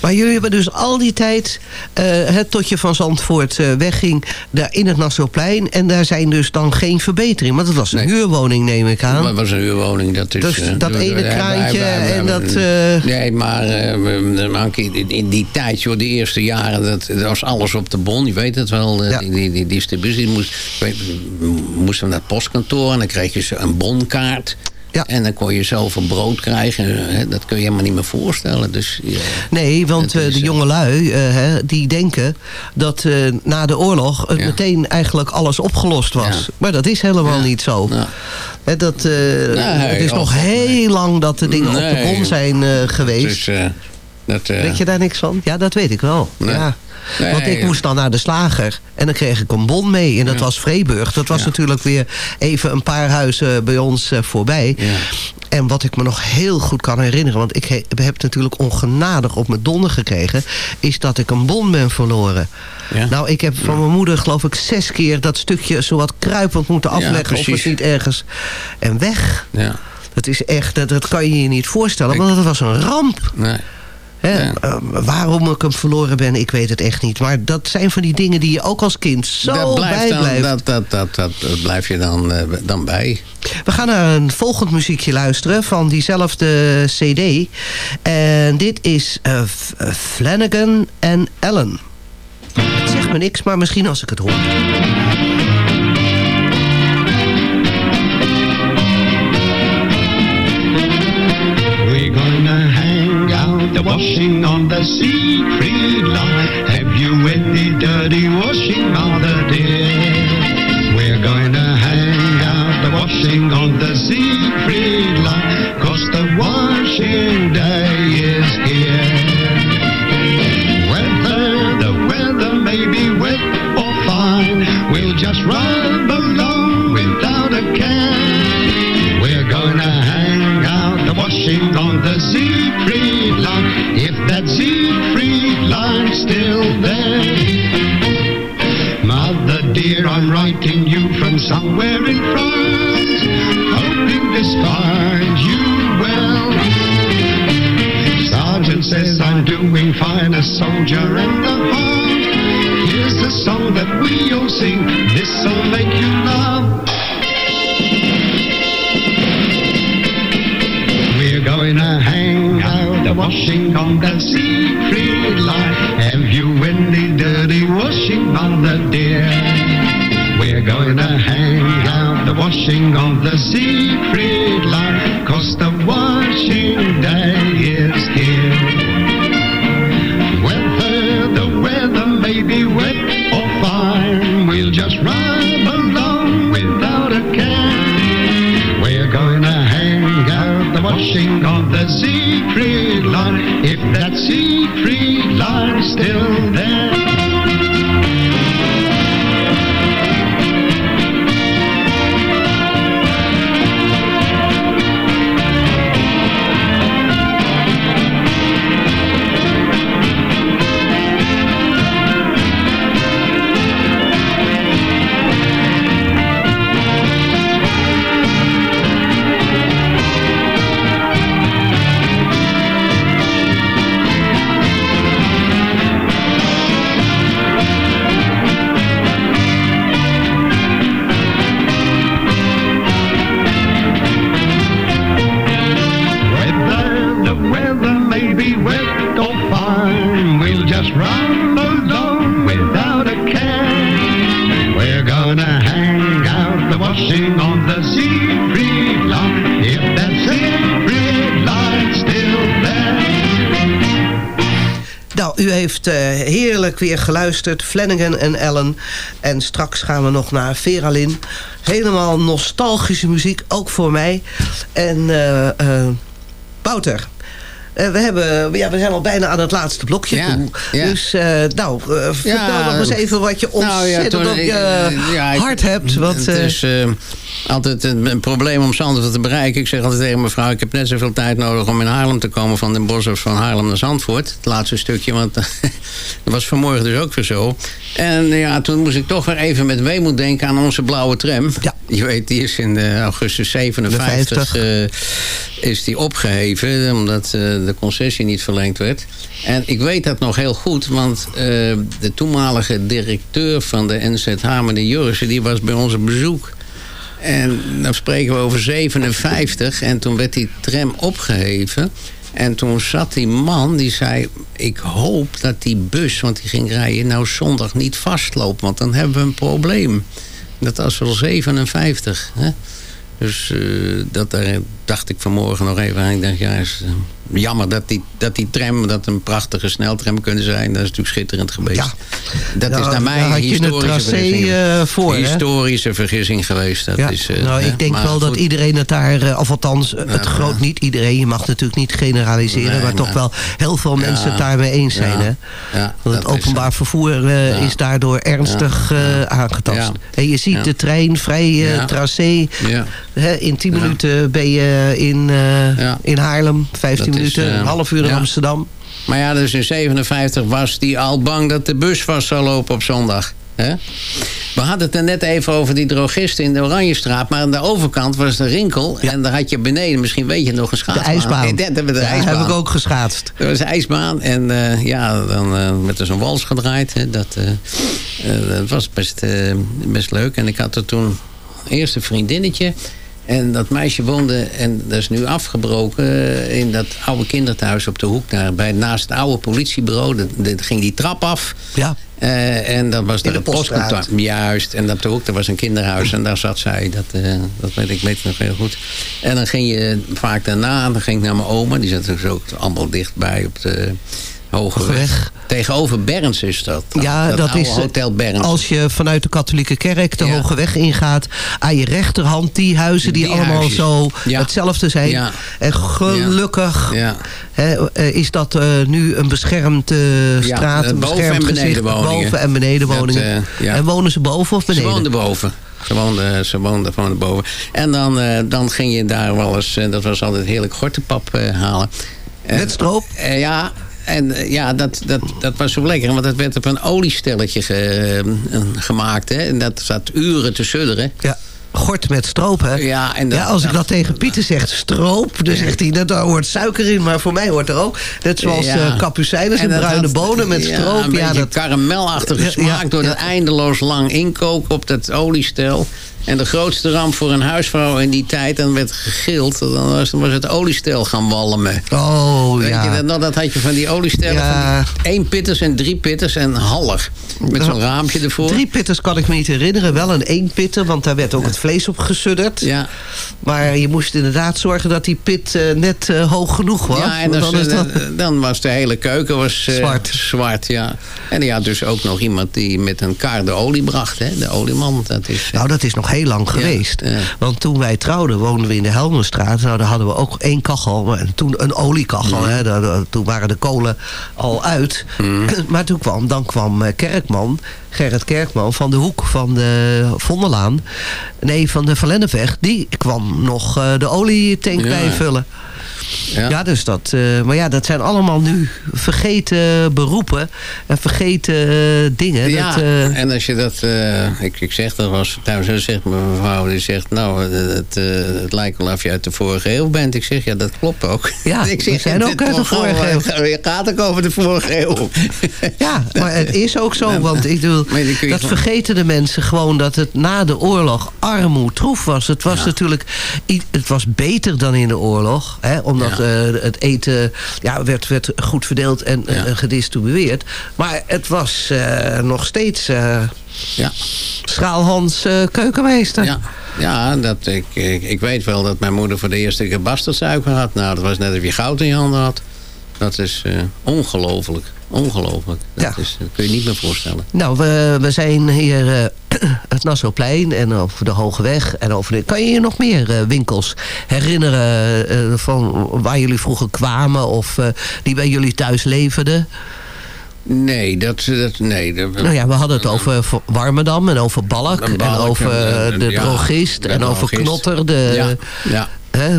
Maar jullie hebben dus al die tijd, eh, het tot je van Zandvoort eh, wegging, daar in het Nassauplein. En daar zijn dus dan geen verbeteringen. Want het was een Nee. huurwoning, neem ik aan. Dat was een huurwoning. Dat is, Dus dat ene kraantje we- en dat, eh, Nee, maar eh, Ankie, in- die tijd, joh, de eerste jaren, dat, dat was alles op de bon. Je weet het wel, eh, Ja. die, die, die distributie. Moest, weet, naar het postkantoor en dan kreeg je een bonkaart. Ja. En dan kon je zoveel brood krijgen. Hè, dat kun je helemaal niet meer voorstellen. Dus, ja. Nee, want eh, is, de eh, jongelui, eh, hè, die denken dat na de oorlog het Ja. meteen eigenlijk alles opgelost was. Maar dat is helemaal niet zo. Nou. Hè, dat, eh, het is nog nee. heel lang dat de dingen op de bon zijn geweest. Dus, dat, Weet je daar niks van? Ja, dat weet ik wel. Ja. Nee, Want ik ja. moest dan naar de slager en dan kreeg ik een bon mee. En dat was Vreeburg. Dat was Ja. natuurlijk weer even een paar huizen bij ons eh, voorbij. En wat ik me nog heel goed kan herinneren... want ik he- heb natuurlijk ongenadig op mijn donder gekregen... is dat ik een bon ben verloren. Ja. Nou, ik heb van mijn moeder geloof ik zes keer... dat stukje zowat kruipend moeten afleggen... of het niet ergens... en weg. ja, Dat is echt, dat, dat kan je je niet voorstellen. Ik- Want dat was een ramp. nee. Hè, Ja. eh, waarom ik hem verloren ben, ik weet het echt niet. Maar dat zijn van die dingen die je ook als kind zo dat blijft dan, bijblijft. dat, dat, dat, dat, dat blijf je dan, eh, dan bij. We gaan naar een volgend muziekje luisteren van diezelfde cd. En dit is eh, eh, Flanagan en Ellen. Het zegt me niks, maar misschien als ik het hoor. The washing on the Siegfried line. Have you any dirty washing, mother dear? We're gonna hang out the washing on the Siegfried line. Cause the washing day is here. Whether the weather may be wet or fine, we'll just run along without a care. We're gonna hang out the washing on the Siegfried still there. Mother dear, I'm writing you from somewhere in France, hoping this finds you well. Sergeant says I'm doing fine, a soldier and a half. Here's the song that we all sing, this'll make you laugh. We're going to hang out the washing on the Siegfried line you in the dirty washing on the deer. We're gonna hang out the washing of the secret line, cause the one weer geluisterd. Flanagan en Ellen. En straks gaan we nog naar Vera Lynn. Helemaal nostalgische muziek, ook voor mij. En Wouter... eh, we, hebben, ja, we zijn al bijna aan het laatste blokje Ja, toe. ja. Dus nou, vertel nog eens even wat je Nou ja, ontzettend toen- op je ja, hart hebt. Want, het is altijd een, een probleem om Zandvoort te bereiken. Ik zeg altijd tegen mevrouw, ik heb net zoveel tijd nodig om in Haarlem te komen... van Den Bosch of van Haarlem naar Zandvoort. Het laatste stukje, want (laughs) dat was vanmorgen dus ook weer zo. En ja, toen moest ik toch weer even met weemoed denken aan onze blauwe tram. Ja. Je weet, die is in eh, augustus 57 eh, is die opgeheven... omdat eh, de concessie niet verlengd werd. En ik weet dat nog heel goed, want eh, de toenmalige directeur van de NZH, meneer Jurissen, die was bij ons op bezoek. En dan spreken we over 57 en toen werd die tram opgeheven. En toen zat die man, die zei... ik hoop dat die bus, want die ging rijden... nou zondag niet vastloopt, want dan hebben we een probleem. Dat was wel 57, hè? Dus eh, dat, daar dacht ik vanmorgen nog even aan. Ik dacht, ja, eh, jammer dat die, dat die tram, dat een prachtige sneltram kunnen zijn. Dat is natuurlijk schitterend geweest. Ja. Dat Nou, is naar mij een historische vergissing. eh, voor, hè? Historische vergissing geweest. Dat ja, is, eh, nou, ik denk maar wel dat iedereen het daar, eh, of althans het groot niet iedereen, je mag natuurlijk niet generaliseren, Nee, maar toch wel heel veel mensen het daarmee eens zijn. Hè? ja, Want het is openbaar vervoer is daardoor ernstig aangetast. En je ziet de trein vrij tracé. Hè, in 10 Ja. minuten ben je in, in Haarlem, 15 Dat is, minuten, eh, een half uur in ja. Amsterdam. Maar ja, dus in 57 was die al bang dat de bus vast zou lopen op zondag. We hadden het er net even over die drogisten in de Oranjestraat. Maar aan de overkant was de rinkel. En daar had je beneden, misschien weet je nog, een De ijsbaan. (laughs) Dat- dat- de Ja, ijsbaan. heb ik ook geschaatst. Er was een ijsbaan en eh, ja, dan eh, werd er zo'n wals gedraaid. Hè. Dat, dat was best, best leuk. En ik had er toen eerst een vriendinnetje. En dat meisje woonde, en dat is nu afgebroken... eh, in dat oude kinderthuis op de hoek daar, bij, naast het oude politiebureau. Dat, dat ging die trap af. Ja. Eh, en dat was In daar de postkantoor. Juist, en op de hoek daar was een kinderhuis en daar zat zij. Dat, eh, dat weet ik weet nog heel goed. En dan ging je vaak daarna, dan ging ik naar mijn oma. Die zat dus ook allemaal dichtbij op de Hoge Hoge Weg. Weg. Tegenover Berns is dat. Ja, dat, is Hotel Berns. als je vanuit de katholieke kerk de Ja. Hoge Weg ingaat. Aan je rechterhand die huizen die, Die allemaal huisjes. zo Ja. hetzelfde zijn. Ja. En gelukkig Ja. hè, eh, is dat eh, nu een beschermde straat. eh, een boven- beschermd en gezicht. benedenwoningen. Boven- en. Dat, eh, ja. En wonen ze boven of Ze beneden? woonde boven. Ze woonde, ze woonde van boven. En dan, dan ging je daar wel eens... dat was altijd heerlijk gortenpap halen. Met stroop? ja, en eh, ja, dat, dat, dat was zo lekker. Want dat werd op een oliestelletje ge- eh, gemaakt. Hè? En dat zat uren te sudderen. Ja. Gort met stroop, hè? Ja, en dat- ja, als ik dat- tegen Pieter zeg, stroop, dan zegt hij, dat daar hoort suiker in. Maar voor mij hoort er ook, net zoals Ja. eh kapucijnes en, bruine had- bonen met ja, stroop. Een Ja, dat, karamelachtige smaak door dat eindeloos lang inkoken op dat oliestel. En de grootste ramp voor een huisvrouw in die tijd, dan werd gegild. Dan was, dan was het oliestel gaan walmen. oh Weet ja. je dat nog? Dat had je van die oliestellen. Ja. Van die één pitters en drie pitters en half. Met zo'n raampje ervoor. Drie pitters kan ik me niet herinneren. Wel een één pitter, want daar werd ook het vlees op gesudderd. Ja, Maar je moest inderdaad zorgen dat die pit eh, net eh, hoog genoeg was. ja en dan, dan dat... dan was de hele keuken was, eh, Zwart. zwart ja. En die had dus ook nog iemand die met een kar de olie bracht. Hè? De olieman. Dat is, eh, Nou, dat is nog heel lang geweest. ja. Want toen wij trouwden, woonden we in de Helmenstraat. Nou, daar hadden we ook één kachel. En toen een oliekachel. Hè. Daar- daar- toen waren de kolen al uit. (clears throat) Maar toen kwam, dan kwam eh, Kerkman, Gerrit Kerkman... van de hoek van de Vondelaan. Nee, van de Verlennepweg. Die kwam nog eh, de olietank bijvullen. Ja. Ja, dus dat, eh, maar ja, dat zijn allemaal nu vergeten beroepen en vergeten eh, dingen. Ja, dat, eh, en als je dat... ik, ik zeg dat was thuis, zo zegt mijn mevrouw, die zegt... nou, het, het, het lijkt wel of je uit de vorige eeuw bent. Ik zeg, ja, dat klopt ook. Ja, (laughs) ik we zijn ook uit de vorige eeuw. gaat ook over de vorige eeuw. Ja, maar het is ook zo. Want ik bedoel, je dat vergeten de mensen gewoon dat het na de oorlog armoedroef was. Het was natuurlijk het was beter dan in de oorlog. Hè, omdat Ja. eh, het eten ja, werd, werd goed verdeeld en, Ja. en gedistribueerd. Maar het was eh, nog steeds eh ja. Schaalhans eh, keukenmeester. Ja, ja dat, ik, ik, ik weet wel dat mijn moeder voor de eerste keer bastardsuiker had. Nou, dat was net of je goud in je handen had. Dat is eh, ongelooflijk. Ongelooflijk. Dat, Ja. is, dat kun je niet meer voorstellen. Nou, we, we zijn hier eh, (clears throat) het Nassauplein en over de Hoge Weg. En over de, kan je je nog meer eh, winkels herinneren van waar jullie vroeger kwamen of die bij jullie thuis leverden? Nee, dat... dat nee, dat, Nou ja, we hadden het over Warmerdam en over Balk, en over en, de ja, drogist de en over. Knotter de, ja, ja.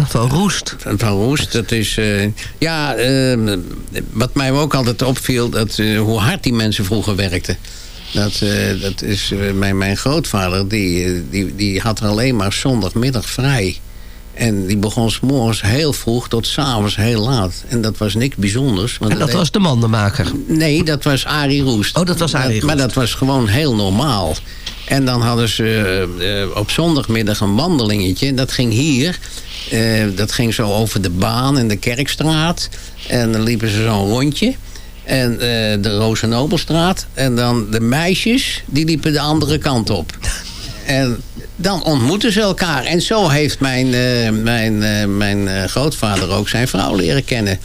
Van Roest. Van Van Roest, dat is... eh, ja, eh, wat mij ook altijd opviel... Dat, eh, hoe hard die mensen vroeger werkten. Dat, eh, dat is mijn, mijn grootvader, die, die, die had er alleen maar zondagmiddag vrij. En die begon s morgens heel vroeg tot s'avonds heel laat. En dat was niks bijzonders. want En dat was de mandenmaker. Nee, dat was Arie Roest. Oh, dat was Arie Roest. Maar dat was gewoon heel normaal. En dan hadden ze op zondagmiddag een wandelingetje. Dat ging hier. Eh, dat ging zo over de baan en de Kerkstraat. En dan liepen ze zo'n rondje. En eh, de Rozenobelstraat. En dan de meisjes, die liepen de andere kant op. (laughs) En dan ontmoeten ze elkaar. En zo heeft mijn, eh, mijn, mijn grootvader ook zijn vrouw leren kennen.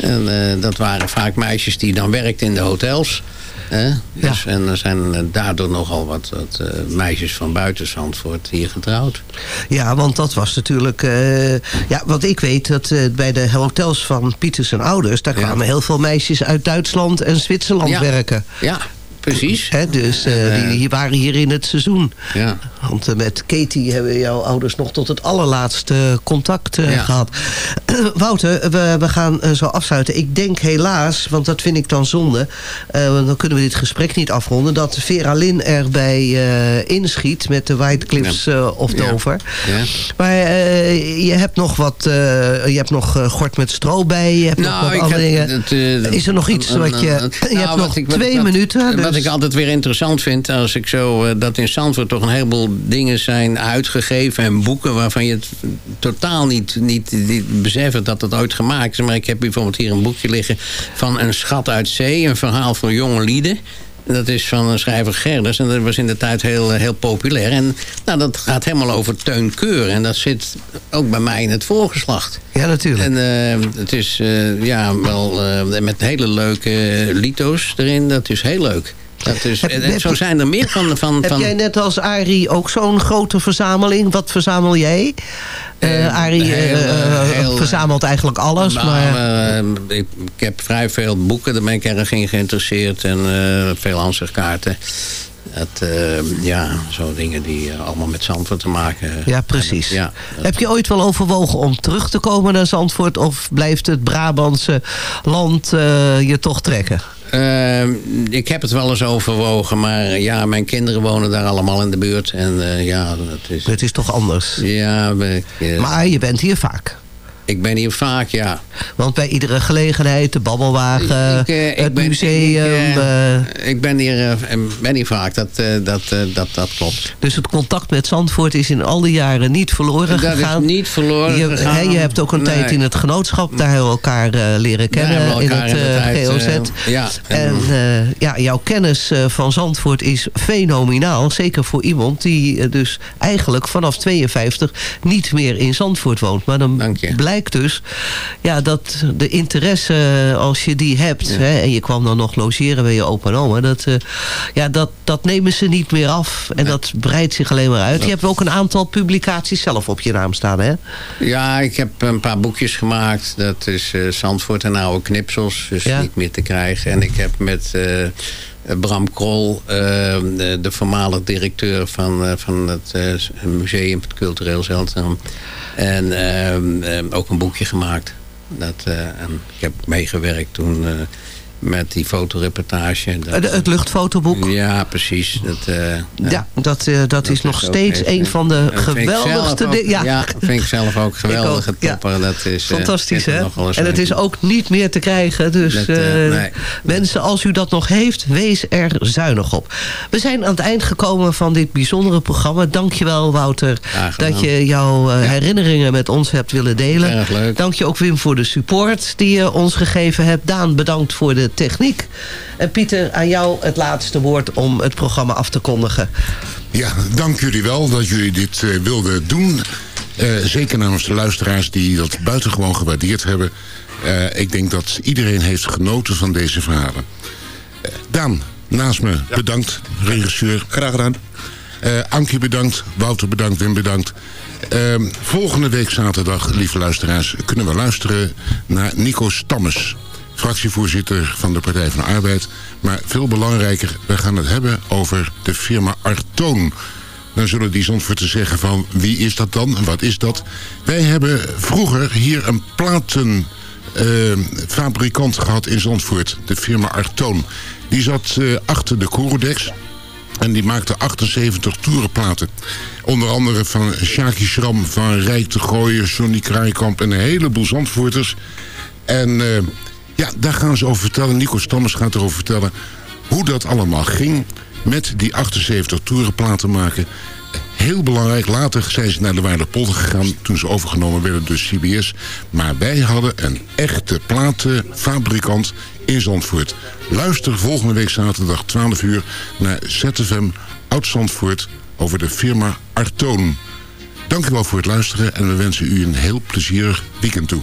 En dat waren vaak meisjes die dan werkten in de hotels. Hè? Dus, En er zijn eh, daardoor nogal wat, wat eh, meisjes van buiten Zandvoort hier getrouwd. Ja, want dat was natuurlijk... eh, ja, want ik weet dat bij de hotels van Pieters en ouders... daar Ja. kwamen heel veel meisjes uit Duitsland en Zwitserland Ja. werken. Ja, precies. Hè, dus eh, die, die waren hier in het seizoen. Ja. Want eh, met Katie hebben jouw ouders nog tot het allerlaatste contact eh, Ja. gehad. (clears throat) Wouter, we, we gaan zo afsluiten. Ik denk helaas, want dat vind ik dan zonde... want dan kunnen we dit gesprek niet afronden... dat Vera Lynn erbij inschiet met de White Cliffs of. Dover. Ja. Maar je hebt nog wat... je hebt nog gort met stro bij. Je hebt nog wat Nou, ik andere dingen. het, Is er nog iets een- wat je... een- een- je nou, hebt wat nog ik- wat- twee wat- minuten. Wat ik altijd weer interessant vind, als ik zo... eh, dat in Zandvoort toch een heleboel dingen zijn uitgegeven... en boeken waarvan je het totaal niet, niet, niet beseft dat het ooit gemaakt is. Maar ik heb bijvoorbeeld hier een boekje liggen van Een schat uit zee. Een verhaal voor jonge lieden. Dat is van een schrijver Gerders. En dat was in de tijd heel, eh, heel populair. En nou, dat gaat helemaal over Teun Keur. En dat zit ook bij mij in het voorgeslacht. Ja, natuurlijk. En eh, het is eh, ja, wel eh, met hele leuke lito's erin. Dat is heel leuk. Dat is, Heb- en, zo zijn er meer van... van, Heb van jij net als Arie ook zo'n grote verzameling? Wat verzamel jij? Eh, Arie eh, heel, eh, heel, verzamelt eigenlijk alles. Maar ik, heb vrij veel boeken, daar ben ik erg in geïnteresseerd. En veel ansichtkaarten. Het, ja, zo dingen die allemaal met Zandvoort te maken hebben. ja, precies. Ja, Heb je ooit wel overwogen om terug te komen naar Zandvoort? Of blijft het Brabantse land je toch trekken? Eh, ik heb het wel eens overwogen, maar ja, mijn kinderen wonen daar allemaal in de buurt. En eh, ja, dat is... Het is toch anders? Ja, eh, Maar je bent hier vaak. Ik ben hier vaak, ja. Want bij iedere gelegenheid, de babbelwagen, Ik, eh, ik het ben- museum... Ik, eh, eh, ik ben, hier, ben hier vaak, dat, dat, dat, dat klopt. dus het contact met Zandvoort is in al die jaren niet verloren Dat is gegaan. niet verloren Je, gegaan. je hebt ook een Nee. tijd in het genootschap daar elkaar leren kennen in het in de tijd, GOZ. ja, en ja, jouw kennis van Zandvoort is fenomenaal. Zeker voor iemand die dus eigenlijk vanaf 52 niet meer in Zandvoort woont. Maar dan Dank je. Blijkt dus ja, dat de interesse, eh, als je die hebt... Hè, en je kwam dan nog logeren bij je opa en oma... Dat, eh, ja, dat, dat nemen ze niet meer af. En dat breidt zich alleen maar uit. Je hebt ook een aantal publicaties zelf op je naam staan, hè? Ja, ik heb een paar boekjes gemaakt. Dat is eh, Zandvoort en oude knipsels. Dus Ja. niet meer te krijgen. En ik heb met Bram Krol, eh, de, voormalig directeur van, eh, van het eh, museum, het cultureel centrum. En ehm, ehm, ook een boekje gemaakt. Dat, eh, en ik heb meegewerkt toen eh, met die fotoreportage. Dat- Het, het luchtfotoboek. ja, precies. Dat, eh, Ja, dat, eh, dat, is nog steeds een van de dat geweldigste dingen. Ja, Ja, vind ik zelf ook (laughs) geweldige ook, ja. Dat is, eh, fantastisch is hè. En het is ook niet meer te krijgen. Dus Dat, nee. mensen, als u dat nog heeft, wees er zuinig op. We zijn aan het eind gekomen van dit bijzondere programma. Dankjewel Wouter dat je jouw herinneringen met ons hebt willen delen. Erg leuk. Dank je ook Wim voor de support die je ons gegeven hebt. Daan, bedankt voor de techniek. En Pieter, aan jou het laatste woord om het programma af te kondigen. Ja, dank jullie wel dat jullie dit eh, wilden doen. Eh, zeker namens de luisteraars die dat buitengewoon gewaardeerd hebben. Eh, ik denk dat iedereen heeft genoten van deze verhalen. Eh, Daan, naast me, bedankt, regisseur. Graag gedaan. Eh Ankie bedankt, Wouter bedankt, Wim bedankt. Ehm, volgende week zaterdag, lieve luisteraars, kunnen we luisteren naar Nico Stammes. Fractievoorzitter van de Partij van de Arbeid. Maar veel belangrijker, we gaan het hebben over de firma Artoon. Dan zullen die te zeggen van wie is dat dan en wat is dat? Wij hebben vroeger hier een platenfabrikant gehad in Zandvoort. De firma Artoon. Die zat eh, achter de Corodex. En die maakte 78 toerenplaten. Onder andere van Shaki Schram, van Rijk de Gooien, Johnny Kraaikamp en een heleboel Zandvoorters. En eh, ja, daar gaan ze over vertellen. Nico Stammers gaat erover vertellen hoe dat allemaal ging met die 78 toerenplaten maken. Heel belangrijk, later zijn ze naar de Weilerpolder gegaan toen ze overgenomen werden door CBS. Maar wij hadden een echte platenfabrikant in Zandvoort. Luister volgende week zaterdag 12 uur naar ZFM Oud-Zandvoort over de firma Artoon. Dank wel voor het luisteren en we wensen u een heel plezierig weekend toe.